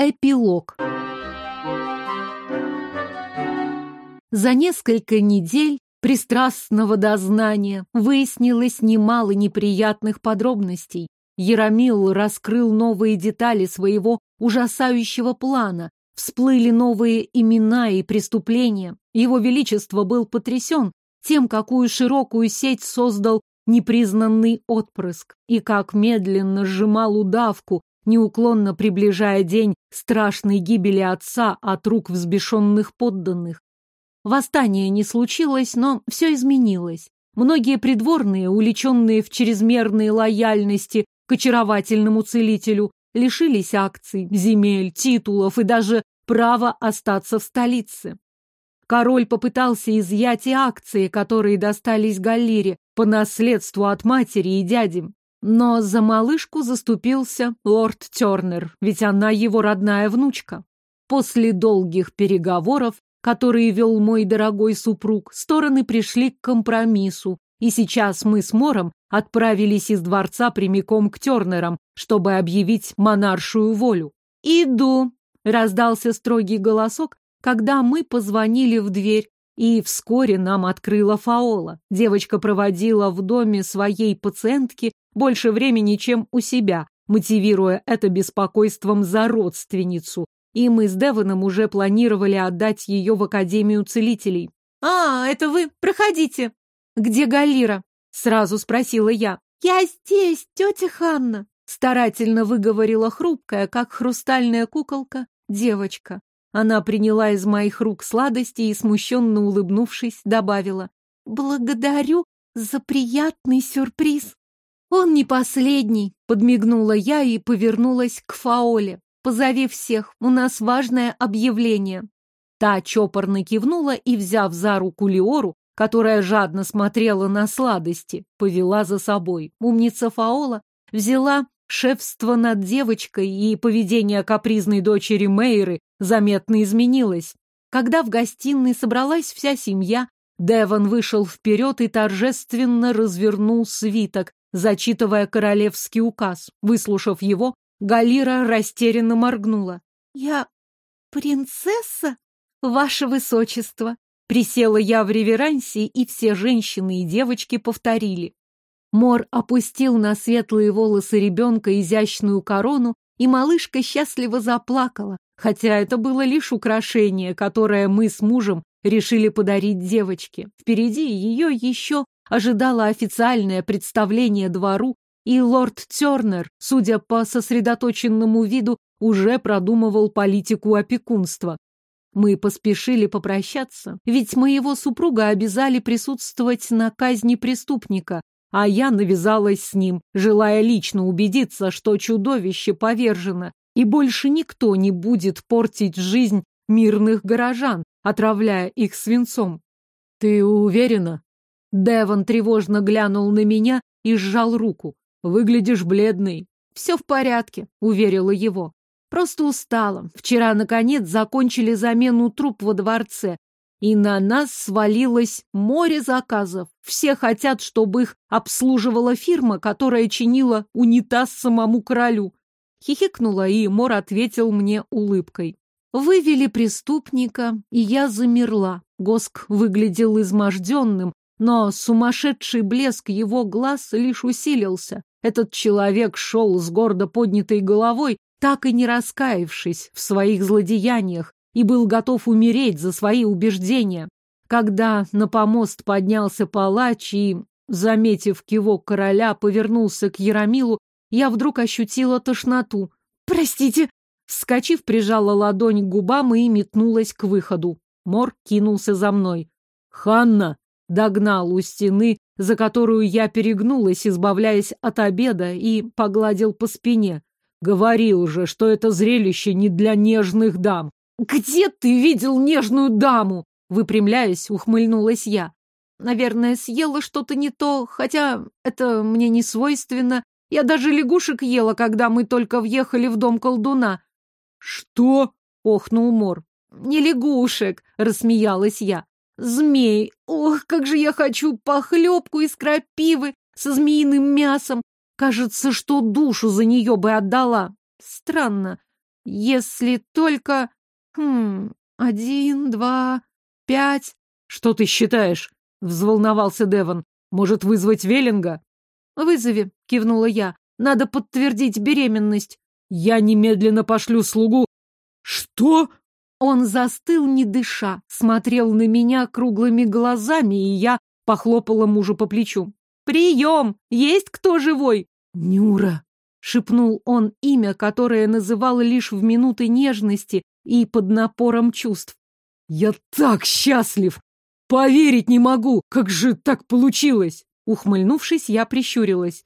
Эпилог. За несколько недель пристрастного дознания выяснилось немало неприятных подробностей. Яромил раскрыл новые детали своего ужасающего плана, всплыли новые имена и преступления. Его Величество был потрясен тем, какую широкую сеть создал непризнанный отпрыск, и как медленно сжимал удавку, неуклонно приближая день страшной гибели отца от рук взбешенных подданных. Восстание не случилось, но все изменилось. Многие придворные, уличенные в чрезмерной лояльности к очаровательному целителю, лишились акций, земель, титулов и даже права остаться в столице. Король попытался изъять и акции, которые достались Галлире по наследству от матери и дяди. Но за малышку заступился лорд Тернер, ведь она его родная внучка. После долгих переговоров, которые вел мой дорогой супруг, стороны пришли к компромиссу, и сейчас мы с Мором отправились из дворца прямиком к Тернерам, чтобы объявить монаршую волю. «Иду!» — раздался строгий голосок, когда мы позвонили в дверь, и вскоре нам открыла Фаола. Девочка проводила в доме своей пациентки больше времени, чем у себя, мотивируя это беспокойством за родственницу. И мы с Девоном уже планировали отдать ее в Академию целителей. «А, это вы? Проходите!» «Где Галира?» — сразу спросила я. «Я здесь, тетя Ханна!» — старательно выговорила хрупкая, как хрустальная куколка, девочка. Она приняла из моих рук сладости и, смущенно улыбнувшись, добавила. «Благодарю за приятный сюрприз». «Он не последний», — подмигнула я и повернулась к Фаоле. «Позови всех, у нас важное объявление». Та чопорно кивнула и, взяв за руку Леору, которая жадно смотрела на сладости, повела за собой. Умница Фаола взяла шефство над девочкой, и поведение капризной дочери Мейры заметно изменилось. Когда в гостиной собралась вся семья, Деван вышел вперед и торжественно развернул свиток, зачитывая королевский указ. Выслушав его, Галира растерянно моргнула. «Я принцесса? Ваше высочество!» Присела я в реверансе, и все женщины и девочки повторили. Мор опустил на светлые волосы ребенка изящную корону, и малышка счастливо заплакала, хотя это было лишь украшение, которое мы с мужем решили подарить девочке. Впереди ее еще ожидало официальное представление двору, и лорд Тернер, судя по сосредоточенному виду, уже продумывал политику опекунства. Мы поспешили попрощаться, ведь моего супруга обязали присутствовать на казни преступника, а я навязалась с ним, желая лично убедиться, что чудовище повержено, и больше никто не будет портить жизнь мирных горожан, отравляя их свинцом. «Ты уверена?» Деван тревожно глянул на меня и сжал руку. «Выглядишь бледный». «Все в порядке», — уверила его. «Просто устала. Вчера, наконец, закончили замену труп во дворце, и на нас свалилось море заказов. Все хотят, чтобы их обслуживала фирма, которая чинила унитаз самому королю. Хихикнула, и Мор ответил мне улыбкой. Вывели преступника, и я замерла. Госк выглядел изможденным, но сумасшедший блеск его глаз лишь усилился. Этот человек шел с гордо поднятой головой, так и не раскаявшись в своих злодеяниях, и был готов умереть за свои убеждения. Когда на помост поднялся палач и, заметив кивок короля, повернулся к Яромилу, я вдруг ощутила тошноту. «Простите!» Вскочив, прижала ладонь к губам и метнулась к выходу. Мор кинулся за мной. «Ханна!» Догнал у стены, за которую я перегнулась, избавляясь от обеда, и погладил по спине. Говорил же, что это зрелище не для нежных дам. «Где ты видел нежную даму?» Выпрямляясь, ухмыльнулась я. Наверное, съела что-то не то, хотя это мне не свойственно. Я даже лягушек ела, когда мы только въехали в дом колдуна. «Что?» — охнул Мор. «Не лягушек», — рассмеялась я. «Змей! Ох, как же я хочу похлебку из крапивы со змеиным мясом! Кажется, что душу за нее бы отдала. Странно, Если только... Хм... Один, два, пять... Что ты считаешь? Взволновался Деван. Может, вызвать Веллинга? Вызови, кивнула я. Надо подтвердить беременность. Я немедленно пошлю слугу. Что? Он застыл, не дыша, смотрел на меня круглыми глазами, и я похлопала мужу по плечу. «Прием! Есть кто живой?» «Нюра!» — шепнул он имя, которое называл лишь в минуты нежности и под напором чувств. «Я так счастлив! Поверить не могу! Как же так получилось?» Ухмыльнувшись, я прищурилась.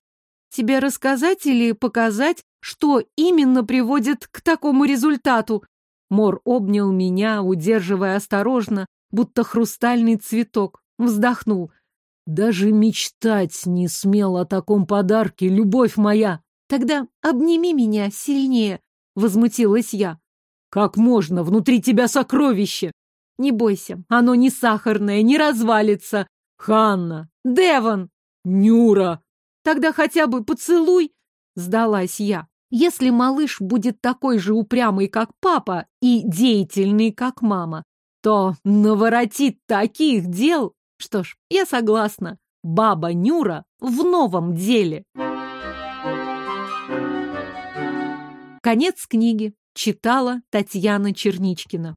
«Тебе рассказать или показать, что именно приводит к такому результату?» Мор обнял меня, удерживая осторожно, будто хрустальный цветок. Вздохнул. «Даже мечтать не смел о таком подарке, любовь моя!» «Тогда обними меня сильнее», — возмутилась я. «Как можно? Внутри тебя сокровище!» «Не бойся, оно не сахарное, не развалится!» «Ханна!» «Деван!» «Нюра!» «Тогда хотя бы поцелуй!» — сдалась я. Если малыш будет такой же упрямый, как папа, и деятельный, как мама, то наворотит таких дел. Что ж, я согласна. Баба Нюра в новом деле. Конец книги. Читала Татьяна Черничкина.